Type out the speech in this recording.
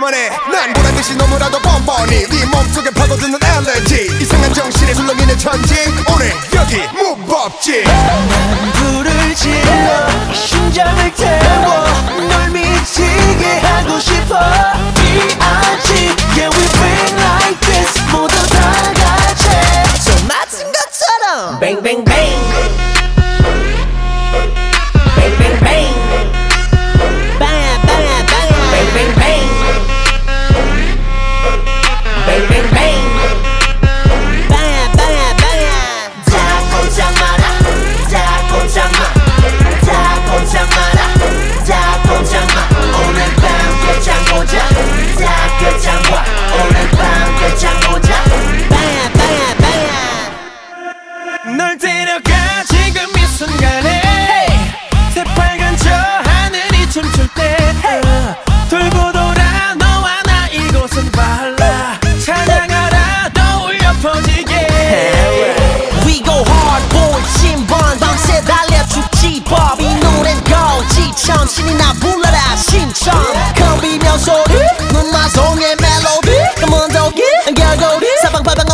볼만해 난 보란듯이 너무라도 뻔뻔히 네 몸속에 파고드는 알레지 이상한 정신에 술렁이는 천지 오늘 여기 무법지. 신이나 불러라 신청. 거리며 소리 눈마성의 멜로디. 그먼저기 결고리 사방팔방